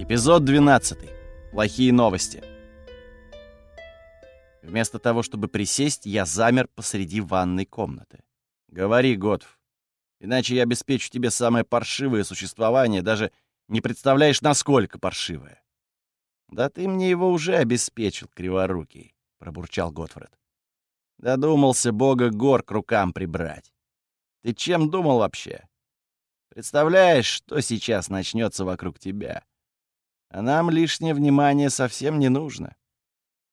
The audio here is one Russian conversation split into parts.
Эпизод 12. Плохие новости. Вместо того, чтобы присесть, я замер посреди ванной комнаты. «Говори, Готф, иначе я обеспечу тебе самое паршивое существование, даже не представляешь, насколько паршивое». «Да ты мне его уже обеспечил, криворукий», — пробурчал Готфред. «Додумался бога гор к рукам прибрать. Ты чем думал вообще? Представляешь, что сейчас начнется вокруг тебя?» А нам лишнее внимание совсем не нужно.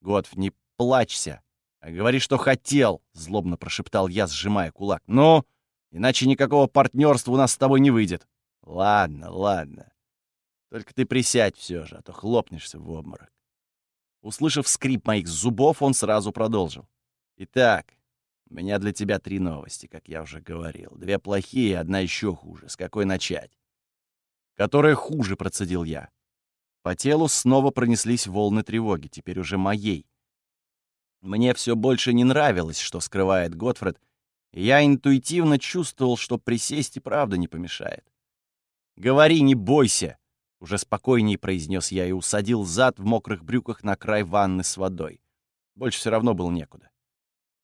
Готф, не плачься, а говори, что хотел, злобно прошептал я, сжимая кулак. Ну, иначе никакого партнерства у нас с тобой не выйдет. Ладно, ладно. Только ты присядь все же, а то хлопнешься в обморок. Услышав скрип моих зубов, он сразу продолжил. Итак, у меня для тебя три новости, как я уже говорил. Две плохие, одна еще хуже. С какой начать? Которая хуже, процедил я. По телу снова пронеслись волны тревоги, теперь уже моей. Мне все больше не нравилось, что скрывает Готфред, и я интуитивно чувствовал, что присесть и правда не помешает. «Говори, не бойся!» — уже спокойнее произнес я и усадил зад в мокрых брюках на край ванны с водой. Больше все равно было некуда.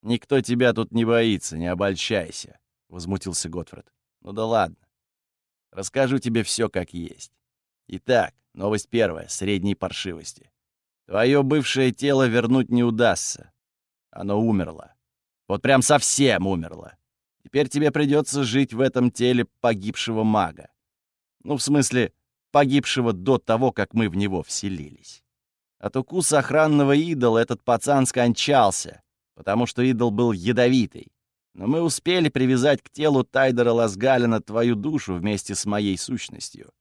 «Никто тебя тут не боится, не обольщайся», — возмутился Готфред. «Ну да ладно. Расскажу тебе все как есть. Итак, новость первая, средней паршивости. Твое бывшее тело вернуть не удастся. Оно умерло. Вот прям совсем умерло. Теперь тебе придется жить в этом теле погибшего мага. Ну, в смысле, погибшего до того, как мы в него вселились. От укуса охранного идола этот пацан скончался, потому что идол был ядовитый. Но мы успели привязать к телу Тайдера Ласгалина твою душу вместе с моей сущностью.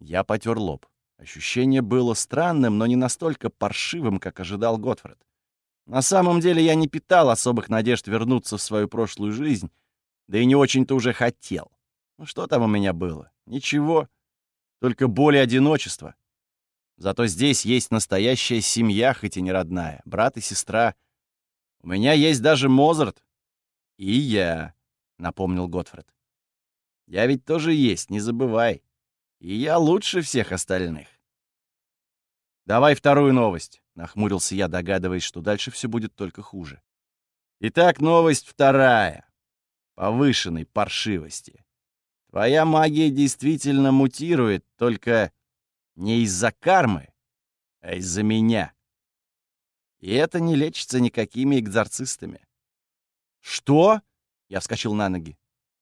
Я потер лоб. Ощущение было странным, но не настолько паршивым, как ожидал Готфред. На самом деле я не питал особых надежд вернуться в свою прошлую жизнь, да и не очень-то уже хотел. Ну что там у меня было? Ничего. Только боль и одиночество. Зато здесь есть настоящая семья, хоть и не родная, брат и сестра. У меня есть даже Мозарт. И я, — напомнил Готфред. Я ведь тоже есть, не забывай. И я лучше всех остальных. «Давай вторую новость», — нахмурился я, догадываясь, что дальше все будет только хуже. Итак, новость вторая. Повышенной паршивости. Твоя магия действительно мутирует, только не из-за кармы, а из-за меня. И это не лечится никакими экзорцистами. «Что?» — я вскочил на ноги.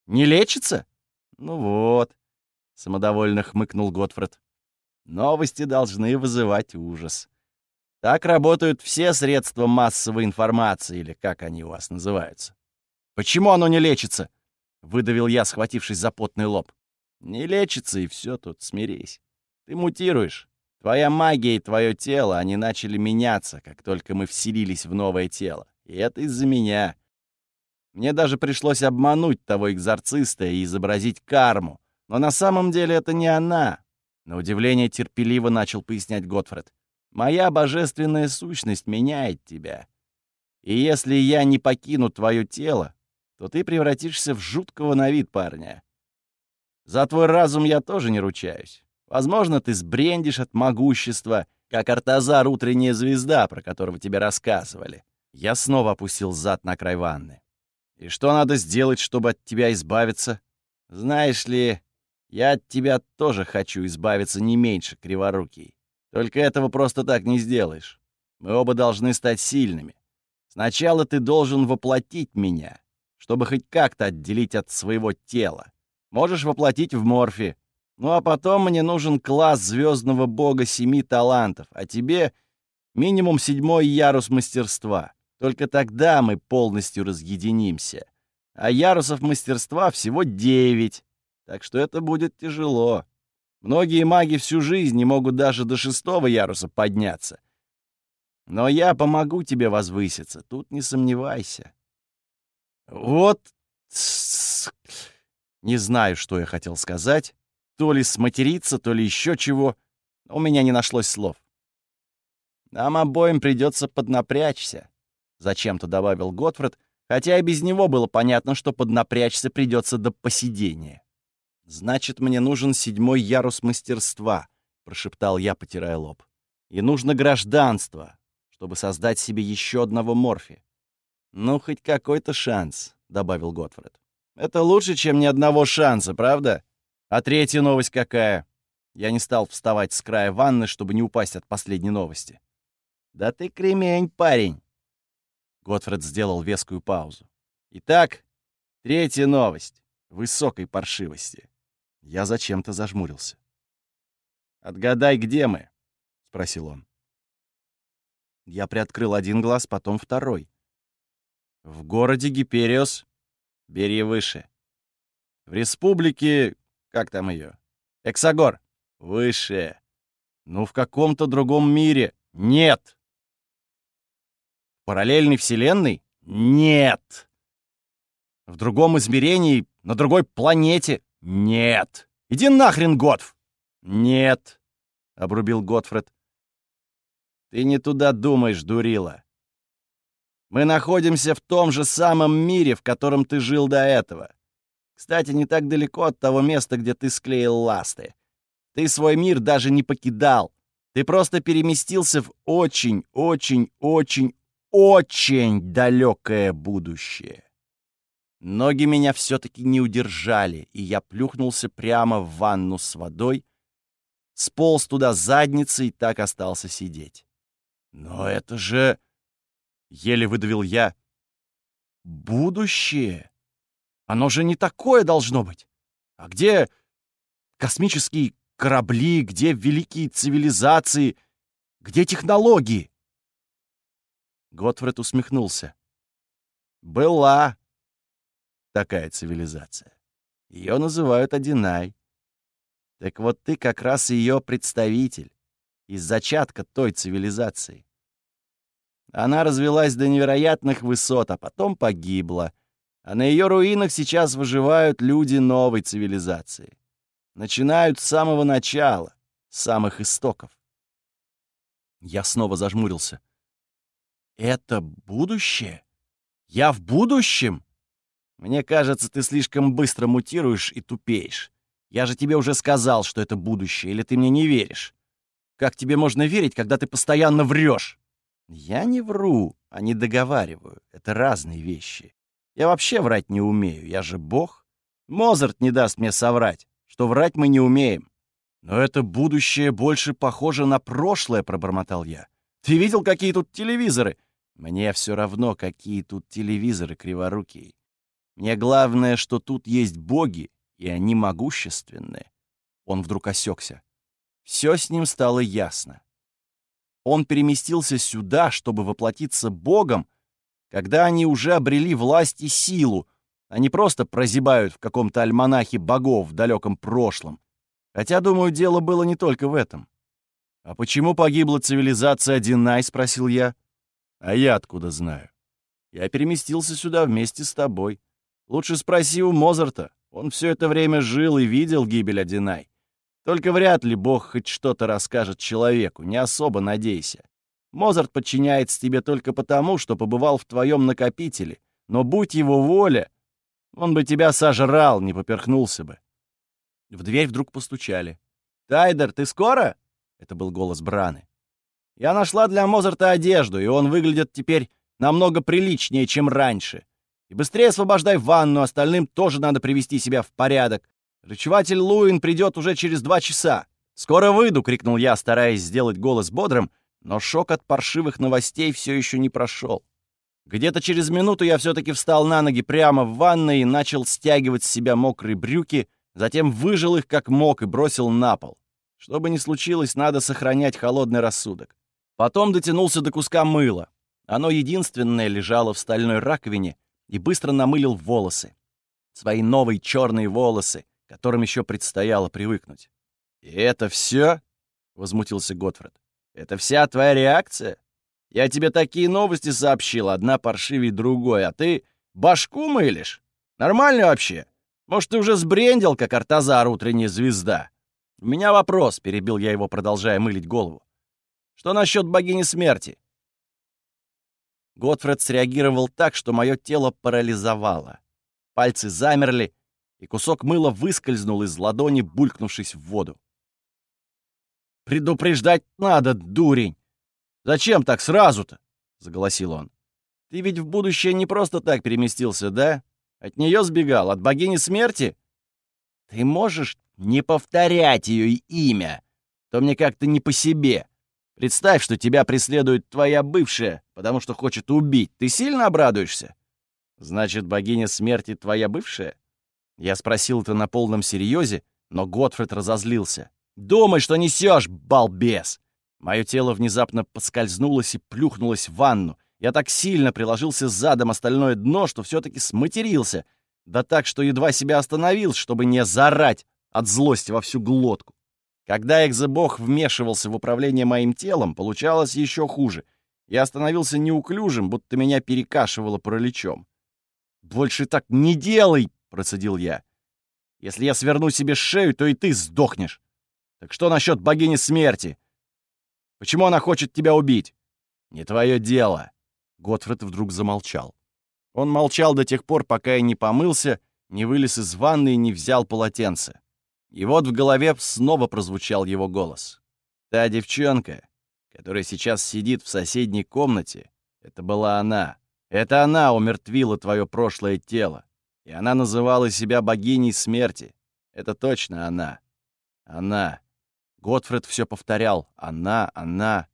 «Не лечится?» «Ну вот, самодовольно хмыкнул Готфред. Новости должны вызывать ужас. Так работают все средства массовой информации, или как они у вас называются. Почему оно не лечится? Выдавил я, схватившись за потный лоб. Не лечится, и все тут, смирись. Ты мутируешь. Твоя магия и твое тело, они начали меняться, как только мы вселились в новое тело. И это из-за меня. Мне даже пришлось обмануть того экзорциста и изобразить карму, но на самом деле это не она. На удивление терпеливо начал пояснять Готфред. Моя божественная сущность меняет тебя. И если я не покину твое тело, то ты превратишься в жуткого на вид парня. За твой разум я тоже не ручаюсь. Возможно, ты сбрендишь от могущества, как Артазар утренняя звезда, про которого тебе рассказывали. Я снова опустил зад на край ванны. И что надо сделать, чтобы от тебя избавиться? Знаешь ли, я от тебя тоже хочу избавиться не меньше, криворукий. Только этого просто так не сделаешь. Мы оба должны стать сильными. Сначала ты должен воплотить меня, чтобы хоть как-то отделить от своего тела. Можешь воплотить в морфе. Ну а потом мне нужен класс звездного бога семи талантов, а тебе минимум седьмой ярус мастерства. Только тогда мы полностью разъединимся. А ярусов мастерства всего девять. Так что это будет тяжело. Многие маги всю жизнь не могут даже до шестого яруса подняться. Но я помогу тебе возвыситься, тут не сомневайся. Вот... Не знаю, что я хотел сказать. То ли сматериться, то ли еще чего. У меня не нашлось слов. Нам обоим придется поднапрячься, — зачем-то добавил Готфред, хотя и без него было понятно, что поднапрячься придется до посидения. Значит, мне нужен седьмой ярус мастерства, прошептал я, потирая лоб. «И нужно гражданство, чтобы создать себе еще одного Морфи». «Ну, хоть какой-то шанс», — добавил Готфред. «Это лучше, чем ни одного шанса, правда? А третья новость какая?» Я не стал вставать с края ванны, чтобы не упасть от последней новости. «Да ты кремень, парень!» Готфред сделал вескую паузу. «Итак, третья новость. Высокой паршивости». Я зачем-то зажмурился. «Отгадай, где мы?» — спросил он. Я приоткрыл один глаз, потом второй. В городе Гипериос. Бери выше. В республике... Как там ее? Эксагор. Выше. Ну, в каком-то другом мире. Нет. В параллельной вселенной? Нет. В другом измерении, на другой планете? Нет. Иди нахрен, Готф! Нет, — обрубил Готфред. Ты не туда думаешь, дурила. Мы находимся в том же самом мире, в котором ты жил до этого. Кстати, не так далеко от того места, где ты склеил ласты. Ты свой мир даже не покидал. Ты просто переместился в очень, очень, очень, очень далекое будущее. Ноги меня все-таки не удержали, и я плюхнулся прямо в ванну с водой, сполз туда задницей и так остался сидеть. Но это же... Еле выдавил я. Будущее? Оно же не такое должно быть. А где космические корабли, где великие цивилизации, где технологии? Готфред усмехнулся. Была такая цивилизация. Ее называют Одинай. Так вот ты как раз ее представитель, из зачатка той цивилизации. Она развелась до невероятных высот, а потом погибла. А на ее руинах сейчас выживают люди новой цивилизации. Начинают с самого начала, с самых истоков. Я снова зажмурился. «Это будущее? Я в будущем?» «Мне кажется, ты слишком быстро мутируешь и тупеешь. Я же тебе уже сказал, что это будущее, или ты мне не веришь? Как тебе можно верить, когда ты постоянно врешь?» Я не вру, а не договариваю. Это разные вещи. Я вообще врать не умею, я же бог. Мозарт не даст мне соврать, что врать мы не умеем. Но это будущее больше похоже на прошлое, пробормотал я. Ты видел, какие тут телевизоры? Мне все равно, какие тут телевизоры криворукие. Мне главное, что тут есть боги, и они могущественные. Он вдруг осекся. Все с ним стало ясно. Он переместился сюда, чтобы воплотиться Богом, когда они уже обрели власть и силу, не просто прозябают в каком-то альманахе богов в далеком прошлом. Хотя, думаю, дело было не только в этом. «А почему погибла цивилизация Динай?» — спросил я. «А я откуда знаю?» «Я переместился сюда вместе с тобой. Лучше спроси у Мозарта. Он все это время жил и видел гибель Одинай. Только вряд ли Бог хоть что-то расскажет человеку, не особо надейся. Мозарт подчиняется тебе только потому, что побывал в твоем накопителе, но будь его воля, он бы тебя сожрал, не поперхнулся бы. В дверь вдруг постучали. «Тайдер, ты скоро?» — это был голос Браны. «Я нашла для Мозарта одежду, и он выглядит теперь намного приличнее, чем раньше. И быстрее освобождай ванну, остальным тоже надо привести себя в порядок. Рычеватель Луин придет уже через два часа. «Скоро выйду!» — крикнул я, стараясь сделать голос бодрым, но шок от паршивых новостей все еще не прошел. Где-то через минуту я все-таки встал на ноги прямо в ванной и начал стягивать с себя мокрые брюки, затем выжил их как мог и бросил на пол. Что бы ни случилось, надо сохранять холодный рассудок. Потом дотянулся до куска мыла. Оно единственное лежало в стальной раковине и быстро намылил волосы. Свои новые черные волосы, которым еще предстояло привыкнуть. «И это все?» — возмутился Готфред. «Это вся твоя реакция? Я тебе такие новости сообщил, одна паршивее другой, а ты башку мылишь? Нормально вообще? Может, ты уже сбрендил, как Артазар утренняя звезда?» «У меня вопрос», — перебил я его, продолжая мылить голову. «Что насчет богини смерти?» Готфред среагировал так, что мое тело парализовало. Пальцы замерли, и кусок мыла выскользнул из ладони, булькнувшись в воду. Предупреждать надо, дурень! Зачем так сразу-то?» — заголосил он. «Ты ведь в будущее не просто так переместился, да? От нее сбегал, от богини смерти? Ты можешь не повторять ее имя, то мне как-то не по себе. Представь, что тебя преследует твоя бывшая, потому что хочет убить. Ты сильно обрадуешься? Значит, богиня смерти твоя бывшая? Я спросил это на полном серьезе, но Готфред разозлился. «Думай, что несешь, балбес!» Мое тело внезапно поскользнулось и плюхнулось в ванну. Я так сильно приложился задом остальное дно, что все-таки сматерился. Да так, что едва себя остановил, чтобы не зарать от злости во всю глотку. Когда экзобог вмешивался в управление моим телом, получалось еще хуже. Я становился неуклюжим, будто меня перекашивало параличом. «Больше так не делай!» — процедил я. «Если я сверну себе шею, то и ты сдохнешь. Так что насчет богини смерти? Почему она хочет тебя убить?» «Не твое дело!» Готфред вдруг замолчал. Он молчал до тех пор, пока я не помылся, не вылез из ванны и не взял полотенце. И вот в голове снова прозвучал его голос. «Та девчонка, которая сейчас сидит в соседней комнате, это была она. Это она умертвила твое прошлое тело. И она называла себя богиней смерти. Это точно она. Она. Готфред все повторял. Она, она.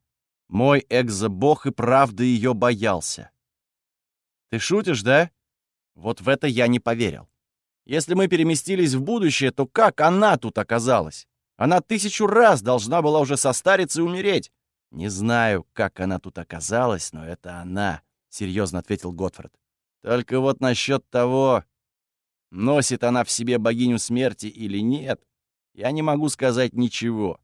Мой экзобог и правда ее боялся. Ты шутишь, да? Вот в это я не поверил. Если мы переместились в будущее, то как она тут оказалась? Она тысячу раз должна была уже состариться и умереть. Не знаю, как она тут оказалась, но это она, — серьезно ответил Готфред. Только вот насчет того, носит она в себе богиню смерти или нет, я не могу сказать ничего.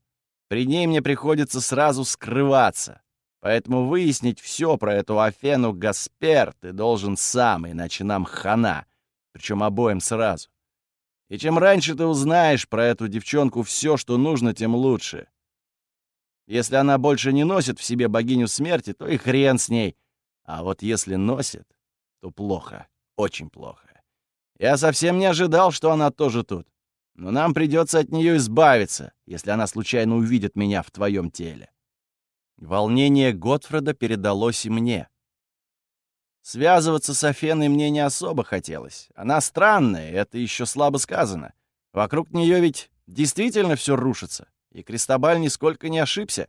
При ней мне приходится сразу скрываться. Поэтому выяснить все про эту Афену Гаспер ты должен сам, иначе нам хана причем обоим сразу. И чем раньше ты узнаешь про эту девчонку все, что нужно, тем лучше. Если она больше не носит в себе богиню смерти, то и хрен с ней. А вот если носит, то плохо, очень плохо. Я совсем не ожидал, что она тоже тут. Но нам придется от нее избавиться, если она случайно увидит меня в твоем теле. Волнение Готфреда передалось и мне. Связываться с Афеной мне не особо хотелось. Она странная, это еще слабо сказано. Вокруг нее ведь действительно все рушится, и Крестобаль нисколько не ошибся.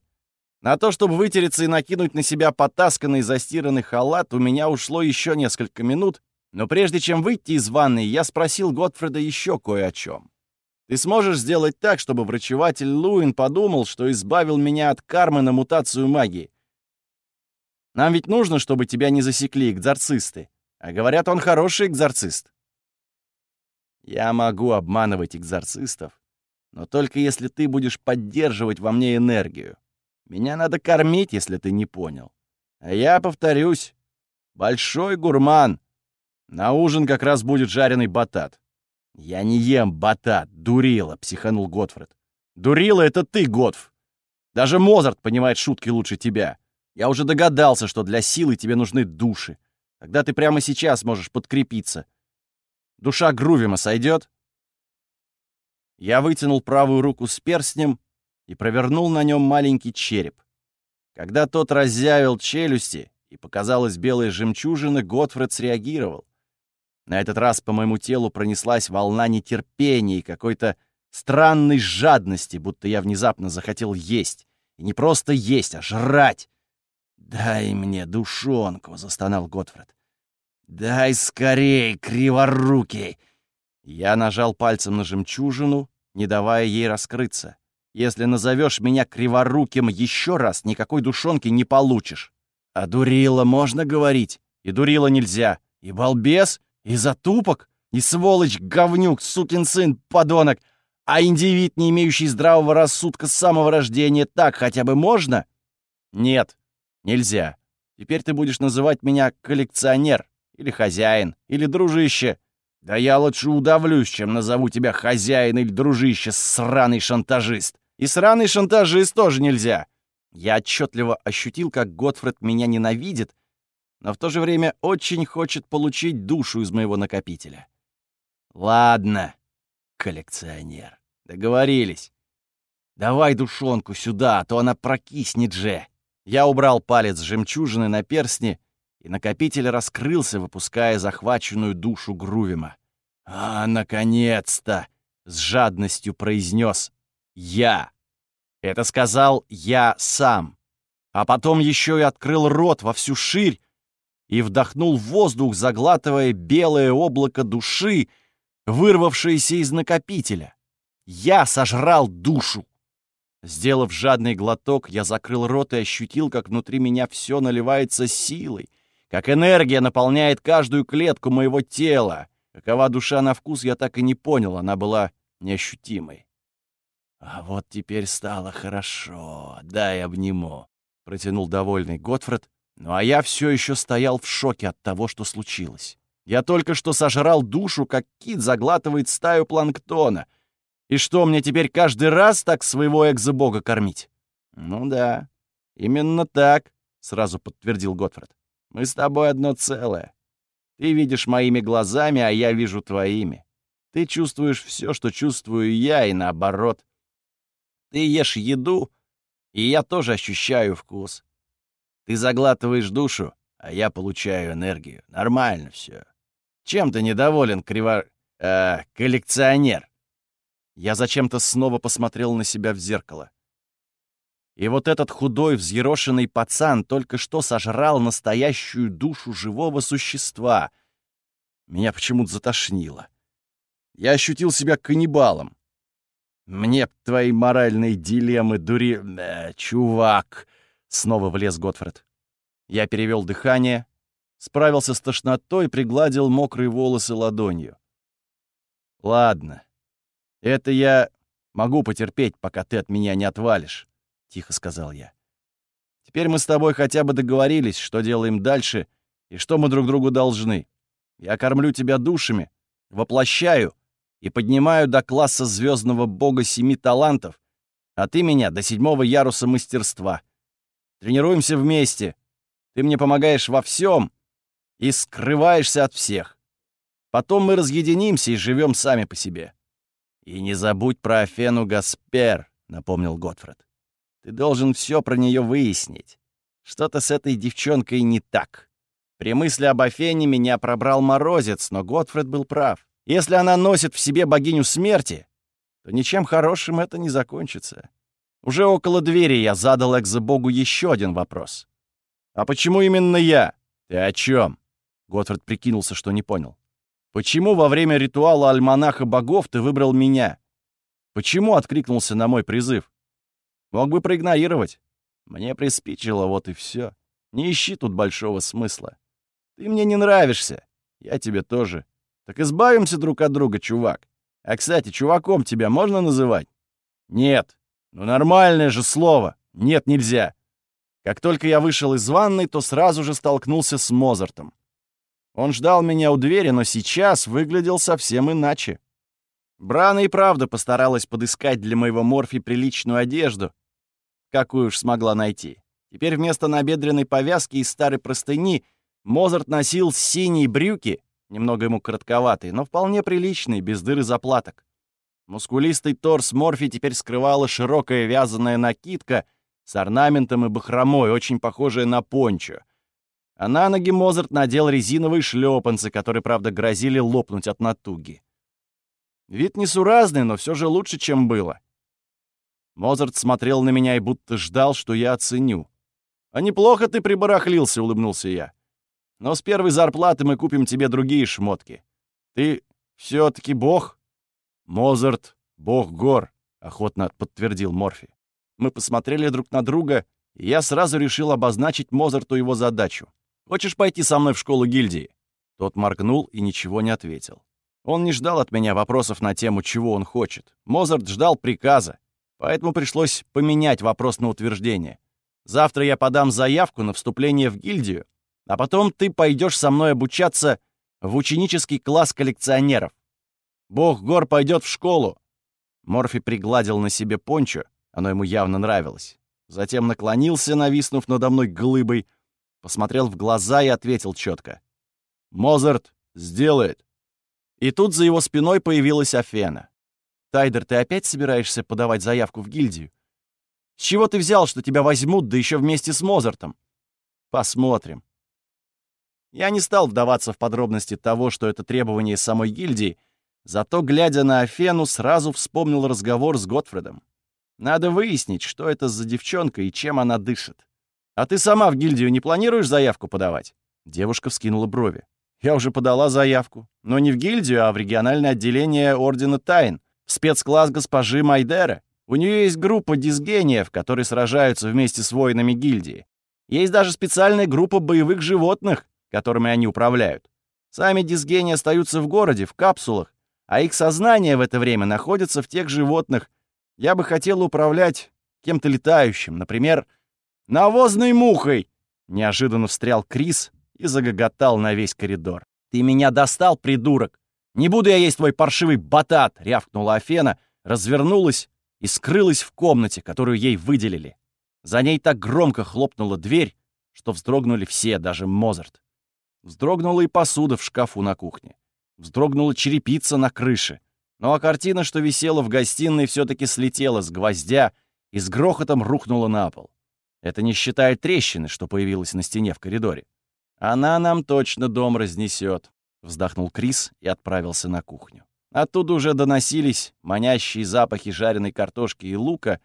На то, чтобы вытереться и накинуть на себя потасканный застиранный халат, у меня ушло еще несколько минут, но прежде чем выйти из ванной, я спросил Готфреда еще кое о чем. «Ты сможешь сделать так, чтобы врачеватель Луин подумал, что избавил меня от кармы на мутацию магии? Нам ведь нужно, чтобы тебя не засекли экзорцисты. А говорят, он хороший экзорцист. Я могу обманывать экзорцистов, но только если ты будешь поддерживать во мне энергию. Меня надо кормить, если ты не понял. А я повторюсь, большой гурман. На ужин как раз будет жареный батат. Я не ем батат, дурила, психанул Готфред. Дурила — это ты, Готф. Даже Мозарт понимает шутки лучше тебя. Я уже догадался, что для силы тебе нужны души. Тогда ты прямо сейчас можешь подкрепиться. Душа Грувима сойдет? Я вытянул правую руку с перстнем и провернул на нем маленький череп. Когда тот разъявил челюсти и показалась белая жемчужина, Готфред среагировал. На этот раз по моему телу пронеслась волна нетерпения и какой-то странной жадности, будто я внезапно захотел есть. И не просто есть, а жрать. «Дай мне душонку!» — застонал Готфред. «Дай скорей, криворукий!» Я нажал пальцем на жемчужину, не давая ей раскрыться. «Если назовешь меня криворуким еще раз, никакой душонки не получишь. А дурила можно говорить, и дурила нельзя. И балбес, и затупок, и сволочь, говнюк, сукин сын, подонок. А индивид, не имеющий здравого рассудка с самого рождения, так хотя бы можно? Нет, Нельзя. Теперь ты будешь называть меня коллекционер, или хозяин, или дружище. Да я лучше удавлюсь, чем назову тебя хозяин или дружище, сраный шантажист. И сраный шантажист тоже нельзя. Я отчетливо ощутил, как Готфред меня ненавидит, но в то же время очень хочет получить душу из моего накопителя. Ладно, коллекционер, договорились. Давай душонку сюда, а то она прокиснет же. Я убрал палец жемчужины на перстни, и накопитель раскрылся, выпуская захваченную душу Грувима. «А, наконец-то!» — с жадностью произнес «Я». Это сказал «я сам». А потом еще и открыл рот во всю ширь и вдохнул воздух, заглатывая белое облако души, вырвавшееся из накопителя. Я сожрал душу. Сделав жадный глоток, я закрыл рот и ощутил, как внутри меня все наливается силой, как энергия наполняет каждую клетку моего тела. Какова душа на вкус, я так и не понял, она была неощутимой. «А вот теперь стало хорошо, дай обниму», — протянул довольный Готфред, ну а я все еще стоял в шоке от того, что случилось. Я только что сожрал душу, как кит заглатывает стаю планктона — и что, мне теперь каждый раз так своего экзобога кормить? Ну да, именно так, сразу подтвердил Готфред. Мы с тобой одно целое. Ты видишь моими глазами, а я вижу твоими. Ты чувствуешь все, что чувствую я, и наоборот. Ты ешь еду, и я тоже ощущаю вкус. Ты заглатываешь душу, а я получаю энергию. Нормально все. Чем ты недоволен, криво... Э, коллекционер? Я зачем-то снова посмотрел на себя в зеркало. И вот этот худой, взъерошенный пацан только что сожрал настоящую душу живого существа. Меня почему-то затошнило. Я ощутил себя каннибалом. Мне б твои моральные дилеммы, дури... Э, чувак! Снова влез Готфред. Я перевел дыхание, справился с тошнотой, пригладил мокрые волосы ладонью. Ладно, «Это я могу потерпеть, пока ты от меня не отвалишь», — тихо сказал я. «Теперь мы с тобой хотя бы договорились, что делаем дальше и что мы друг другу должны. Я кормлю тебя душами, воплощаю и поднимаю до класса звездного бога семи талантов, а ты меня до седьмого яруса мастерства. Тренируемся вместе. Ты мне помогаешь во всем и скрываешься от всех. Потом мы разъединимся и живем сами по себе. «И не забудь про Афену Гаспер», — напомнил Готфред. «Ты должен все про нее выяснить. Что-то с этой девчонкой не так. При мысли об Афене меня пробрал морозец, но Готфред был прав. Если она носит в себе богиню смерти, то ничем хорошим это не закончится. Уже около двери я задал экзобогу еще один вопрос. «А почему именно я?» «Ты о чем?» Готфред прикинулся, что не понял. Почему во время ритуала альманаха богов ты выбрал меня? Почему откликнулся на мой призыв? Мог бы проигнорировать. Мне приспичило, вот и все. Не ищи тут большого смысла. Ты мне не нравишься. Я тебе тоже. Так избавимся друг от друга, чувак. А, кстати, чуваком тебя можно называть? Нет. Ну, нормальное же слово. Нет, нельзя. Как только я вышел из ванной, то сразу же столкнулся с Мозартом. Он ждал меня у двери, но сейчас выглядел совсем иначе. Брана и правда постаралась подыскать для моего Морфи приличную одежду, какую уж смогла найти. Теперь вместо набедренной повязки из старой простыни Мозарт носил синие брюки, немного ему коротковатые, но вполне приличные, без дыр и заплаток. Мускулистый торс Морфи теперь скрывала широкая вязаная накидка с орнаментом и бахромой, очень похожая на пончо — а на ноги Мозарт надел резиновые шлепанцы, которые, правда, грозили лопнуть от натуги. Вид несуразный, но все же лучше, чем было. Мозарт смотрел на меня и будто ждал, что я оценю. «А неплохо ты прибарахлился», — улыбнулся я. «Но с первой зарплаты мы купим тебе другие шмотки. Ты все-таки бог?» «Мозарт — бог гор», — охотно подтвердил Морфи. Мы посмотрели друг на друга, и я сразу решил обозначить Мозарту его задачу. Хочешь пойти со мной в школу гильдии?» Тот моргнул и ничего не ответил. Он не ждал от меня вопросов на тему, чего он хочет. Мозарт ждал приказа, поэтому пришлось поменять вопрос на утверждение. «Завтра я подам заявку на вступление в гильдию, а потом ты пойдешь со мной обучаться в ученический класс коллекционеров. Бог гор пойдет в школу». Морфи пригладил на себе пончо, оно ему явно нравилось. Затем наклонился, нависнув надо мной глыбой, посмотрел в глаза и ответил четко. «Мозарт сделает». И тут за его спиной появилась Афена. Тайдер, ты опять собираешься подавать заявку в гильдию? С чего ты взял, что тебя возьмут, да еще вместе с Мозартом? Посмотрим. Я не стал вдаваться в подробности того, что это требование самой гильдии, зато, глядя на Афену, сразу вспомнил разговор с Готфредом. Надо выяснить, что это за девчонка и чем она дышит. А ты сама в гильдию не планируешь заявку подавать? Девушка вскинула брови. Я уже подала заявку. Но не в гильдию, а в региональное отделение Ордена Тайн, в спецкласс госпожи Майдера. У нее есть группа дисгениев, которые сражаются вместе с воинами гильдии. Есть даже специальная группа боевых животных, которыми они управляют. Сами дисгении остаются в городе, в капсулах, а их сознание в это время находится в тех животных. Я бы хотел управлять кем-то летающим, например, навозной мухой. Неожиданно встрял Крис и загоготал на весь коридор. «Ты меня достал, придурок! Не буду я есть твой паршивый батат!» — рявкнула Афена, развернулась и скрылась в комнате, которую ей выделили. За ней так громко хлопнула дверь, что вздрогнули все, даже Мозарт. Вздрогнула и посуда в шкафу на кухне. Вздрогнула черепица на крыше. Ну а картина, что висела в гостиной, все-таки слетела с гвоздя и с грохотом рухнула на пол. Это не считая трещины, что появилась на стене в коридоре. Она нам точно дом разнесет, вздохнул Крис и отправился на кухню. Оттуда уже доносились манящие запахи жареной картошки и лука,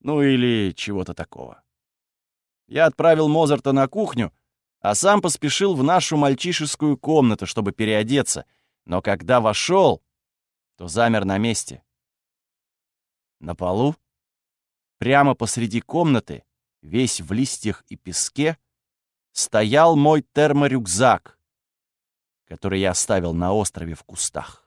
ну или чего-то такого. Я отправил Мозарта на кухню, а сам поспешил в нашу мальчишескую комнату, чтобы переодеться, но когда вошел, то замер на месте. На полу, прямо посреди комнаты, весь в листьях и песке, стоял мой терморюкзак, который я оставил на острове в кустах.